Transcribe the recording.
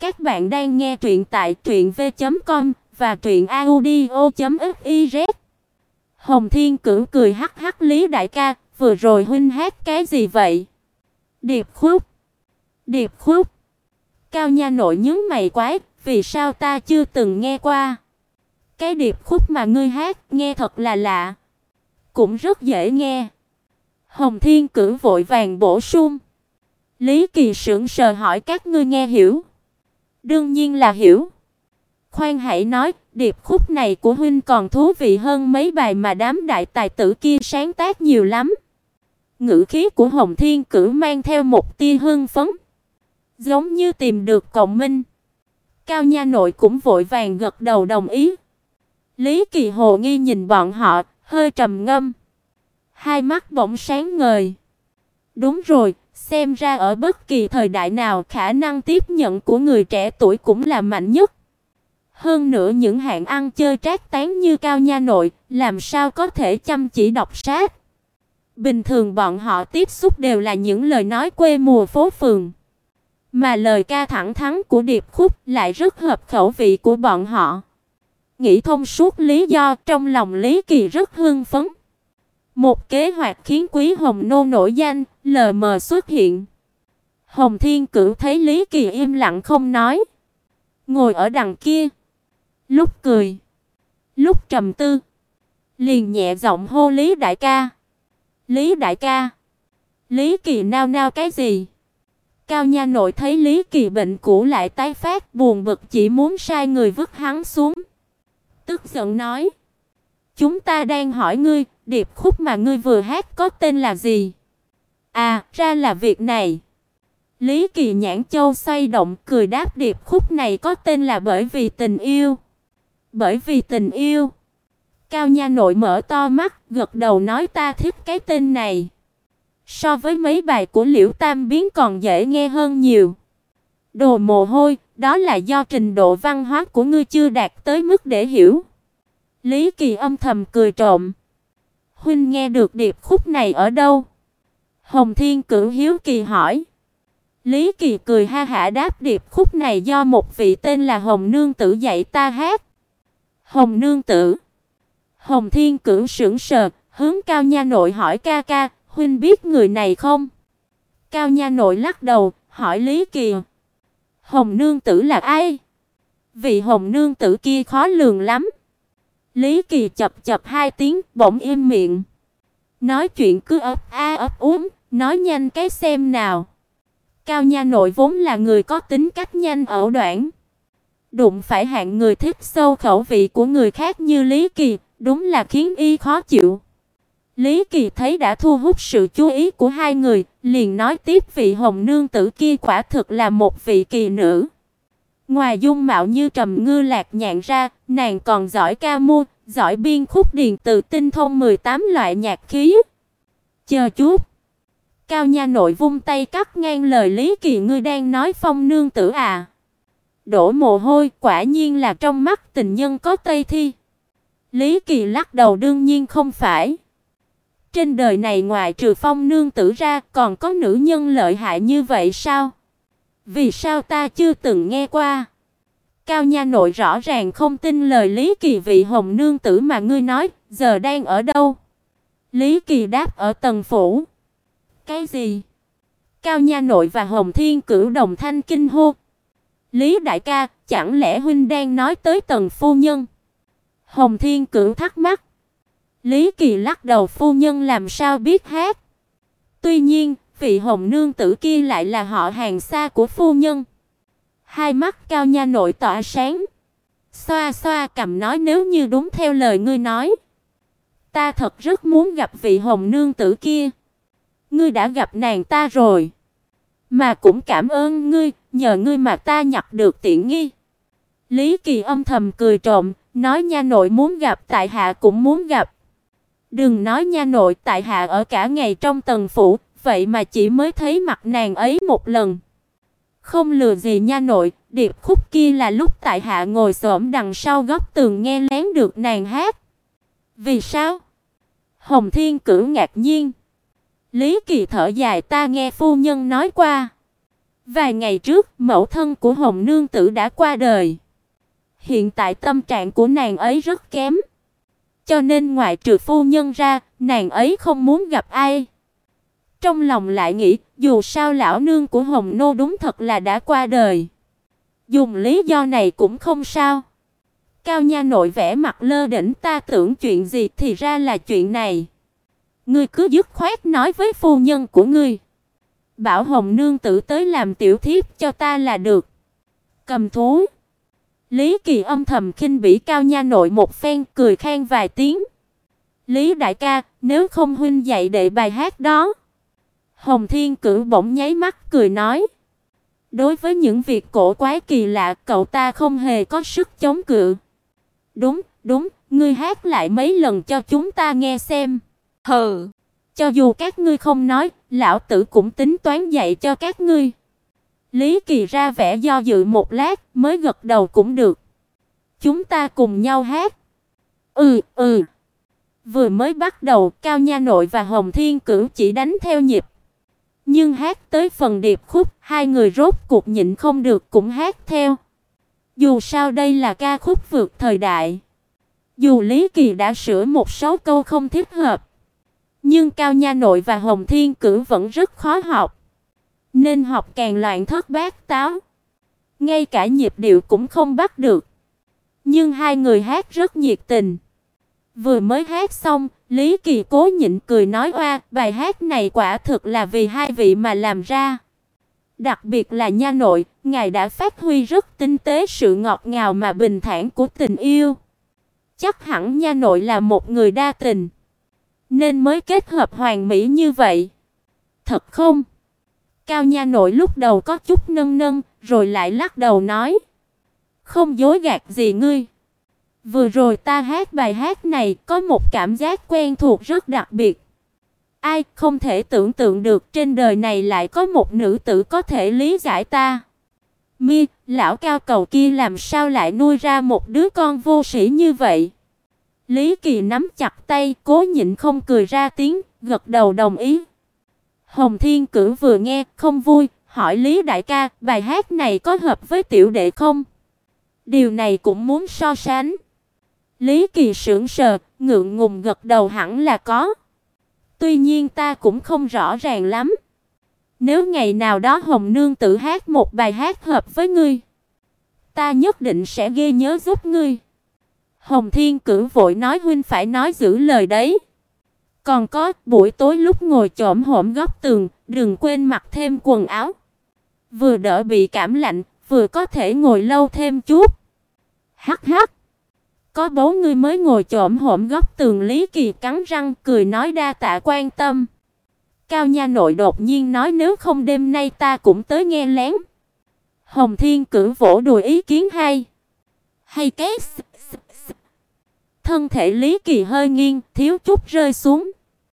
Các bạn đang nghe truyện tại truyệnv.com và truyệnaudio.fiz. Hồng Thiên Cửu cười hắc hắc Lý đại ca, vừa rồi huynh hát cái gì vậy? Điệp khúc. Điệp khúc. Cao nha nội nhướng mày quái, vì sao ta chưa từng nghe qua? Cái điệp khúc mà ngươi hát nghe thật là lạ, cũng rất dễ nghe. Hồng Thiên Cửu vội vàng bổ sung. Lý Kỳ sững sờ hỏi các ngươi nghe hiểu? Đương nhiên là hiểu. Khoan hãy nói, điệp khúc này của huynh còn thú vị hơn mấy bài mà đám đại tài tử kia sáng tác nhiều lắm. Ngữ khí của Hồng Thiên cử mang theo một tia hưng phấn, giống như tìm được cộng minh. Cao nha nội cũng vội vàng gật đầu đồng ý. Lý Kỳ Hồ nghi nhìn bọn họ, hơi trầm ngâm. Hai mắt bỗng sáng ngời. Đúng rồi, xem ra ở bất kỳ thời đại nào khả năng tiếp nhận của người trẻ tuổi cũng là mạnh nhất. Hơn nữa những hạng ăn chơi trác tán như Cao Nha Nội, làm sao có thể chăm chỉ đọc sách. Bình thường bọn họ tiếp xúc đều là những lời nói quê mùa phố phường, mà lời ca thẳng thắn của Điệp Khúc lại rất hợp khẩu vị của bọn họ. Nghĩ thông suốt lý do, trong lòng Lý Kỳ rất hưng phấn. Một kế hoạch khiến Quý Hồng Nô nổi danh, lờ mờ xuất hiện. Hồng Thiên Cửu thấy Lý Kỳ im lặng không nói, ngồi ở đằng kia, lúc cười, lúc trầm tư, liền nhẹ giọng hô Lý đại ca. Lý đại ca. Lý Kỳ nao nao cái gì? Cao nha nội thấy Lý Kỳ bệnh cũ lại tái phát, buồn bực chỉ muốn sai người vứt hắn xuống. Tức giận nói: "Chúng ta đang hỏi ngươi, điệp khúc mà ngươi vừa hát có tên là gì?" "À, ra là việc này." Lý Kỳ nhãn châu xoay động, cười đáp điệp khúc này có tên là bởi vì tình yêu. Bởi vì tình yêu. Cao nha nội mở to mắt, gật đầu nói ta thích cái tên này. So với mấy bài của Liễu Tam Biến còn dễ nghe hơn nhiều. Đồ mồ hôi, đó là do trình độ văn hóa của ngươi chưa đạt tới mức để hiểu. Lý Kỳ âm thầm cười trộm. Huynh nghe được điệp khúc này ở đâu? Hồng Thiên Cửu hiếu kỳ hỏi. Lý Kỳ cười ha hả đáp điệp khúc này do một vị tên là Hồng Nương Tử dạy ta hát. Hồng Nương Tử. Hồng Thiên Cửu sững sờ, hướng Cao Nha Nội hỏi ca ca, huynh biết người này không? Cao Nha Nội lắc đầu, hỏi Lý Kỳ. Hồng Nương Tử là ai? Vị Hồng Nương Tử kia khó lường lắm. Lý Kỳ chập chập hai tiếng, bỗng im miệng. Nói chuyện cứ ấp a ấp úng, nói nhanh cái xem nào. Cao Nha Nội vốn là người có tính cách nhanh ở đoạn. Đụng phải hạng người thích sâu khẩu vị của người khác như Lý Kỳ, đúng là khiến y khó chịu. Lý Kỳ thấy đã thu hút sự chú ý của hai người, liền nói tiếp vị hồng nương tử kia quả thực là một vị kỳ nữ. Ngoài dung mạo như trầm ngư lạc nhạn ra, nàng còn giỏi ca mưu, giỏi biên khúc điền từ tinh thông 18 loại nhạc khí. Chờ chút. Cao nha nội vung tay cắt ngang lời Lý Kỳ ngươi đang nói phong nương tử à? Đổ mồ hôi, quả nhiên là trong mắt tình nhân có tây thi. Lý Kỳ lắc đầu đương nhiên không phải. Trên đời này ngoài trừ Phong nương tử ra, còn có nữ nhân lợi hại như vậy sao? Vì sao ta chưa từng nghe qua? Cao nha nội rõ ràng không tin lời Lý Kỳ vị hồng nương tử mà ngươi nói, giờ đang ở đâu? Lý Kỳ đáp ở tầng phủ. Cái gì? Cao nha nội và Hồng Thiên Cửu đồng thanh kinh hô. Lý đại ca, chẳng lẽ huynh đang nói tới tần phu nhân? Hồng Thiên Cửu thắc mắc. Lý Kỳ lắc đầu phu nhân làm sao biết hát? Tuy nhiên, vị hồng nương tử kia lại là họ hàng xa của phu nhân. Hai mắt cao nha nội tỏa sáng. Xoa xoa cầm nói nếu như đúng theo lời ngươi nói, ta thật rất muốn gặp vị hồng nương tử kia. Ngươi đã gặp nàng ta rồi, mà cũng cảm ơn ngươi, nhờ ngươi mà ta nhặt được tiện nghi. Lý Kỳ âm thầm cười trộm, nói nha nội muốn gặp tại hạ cũng muốn gặp. Đừng nói nha nội, tại hạ ở cả ngày trong tầng phủ, vậy mà chỉ mới thấy mặt nàng ấy một lần. Không lừa gì nha nội, điệp khúc kia là lúc tại hạ ngồi xổm đằng sau góc tường nghe lén được nàng hát. Vì sao? Hồng Thiên Cửu ngạc nhiên. Lý Kỳ thở dài ta nghe phu nhân nói qua. Vài ngày trước, mẫu thân của Hồng nương tử đã qua đời. Hiện tại tâm trạng của nàng ấy rất kém. Cho nên ngoại trừ phu nhân ra, nàng ấy không muốn gặp ai. Trong lòng lại nghĩ, dù sao lão nương của Hồng nô đúng thật là đã qua đời. Dùng lý do này cũng không sao. Cao nha nội vẻ mặt lơ đỉnh, ta tưởng chuyện gì thì ra là chuyện này. Ngươi cứ dứt khoát nói với phu nhân của ngươi. Bảo Hồng nương tử tới làm tiểu thiếp cho ta là được. Cầm thú. Lý Kỳ âm thầm khinh bỉ Cao nha nội một phen, cười khen vài tiếng. Lý đại ca, nếu không huynh dạy đệ bài hát đó. Hồng Thiên Cửu bỗng nháy mắt cười nói: Đối với những việc cổ quái kỳ lạ, cậu ta không hề có sức chống cự. Đúng, đúng, ngươi hát lại mấy lần cho chúng ta nghe xem. Hừ, cho dù các ngươi không nói, lão tử cũng tính toán dạy cho các ngươi. Lý Kỳ ra vẻ do dự một lát, mới gật đầu cũng được. Chúng ta cùng nhau hát. Ừ, ừ. Vừa mới bắt đầu, Cao Nha Nội và Hồng Thiên Cửu chỉ đánh theo nhịp. Nhưng hát tới phần điệp khúc, hai người rốt cuộc nhịn không được cũng hát theo. Dù sao đây là ca khúc vượt thời đại. Dù Lý Kỳ đã sửa một số câu không thích hợp, nhưng Cao Nha Nội và Hồng Thiên Cử vẫn rất khó học. Nên học càng loạn thất bát táo. Ngay cả nhịp điệu cũng không bắt được. Nhưng hai người hát rất nhiệt tình. Vừa mới hát xong, Lý Kỳ cố nhịn cười nói oa, bài hát này quả thực là vì hai vị mà làm ra. Đặc biệt là nha nội, ngài đã phát huy rất tinh tế sự ngọt ngào mà bình thản của tình yêu. Chắc hẳn nha nội là một người đa tình, nên mới kết hợp hoàn mỹ như vậy. Thật không? Cao nha nội lúc đầu có chút nâng nâng, rồi lại lắc đầu nói: "Không dối gạt gì ngươi." Vừa rồi ta hát bài hát này có một cảm giác quen thuộc rất đặc biệt. Ai không thể tưởng tượng được trên đời này lại có một nữ tử có thể lý giải ta. Mi, lão cao cầu kia làm sao lại nuôi ra một đứa con vô sĩ như vậy? Lý Kỳ nắm chặt tay, cố nhịn không cười ra tiếng, gật đầu đồng ý. Hồng Thiên Cử vừa nghe, không vui, hỏi Lý đại ca, bài hát này có hợp với tiểu đệ không? Điều này cũng muốn so sánh. Lý Kỳ sững sờ, ngượng ngùng gật đầu hẳn là có. Tuy nhiên ta cũng không rõ ràng lắm. Nếu ngày nào đó Hồng Nương tự hát một bài hát hợp với ngươi, ta nhất định sẽ ghi nhớ giúp ngươi. Hồng Thiên cửu vội nói huynh phải nói giữ lời đấy. Còn có, buổi tối lúc ngồi chổm hổm góc tường, đừng quên mặc thêm quần áo. Vừa đỡ bị cảm lạnh, vừa có thể ngồi lâu thêm chút. Hắc hắc. Có bố ngươi mới ngồi chổm hổm góc tường Lý Kỳ cắn răng cười nói đa tạ quan tâm. Cao nha nội đột nhiên nói nếu không đêm nay ta cũng tới nghe lén. Hồng Thiên cử vỗ đùi ý kiến hay. Hay cái thân thể Lý Kỳ hơi nghiêng, thiếu chút rơi xuống.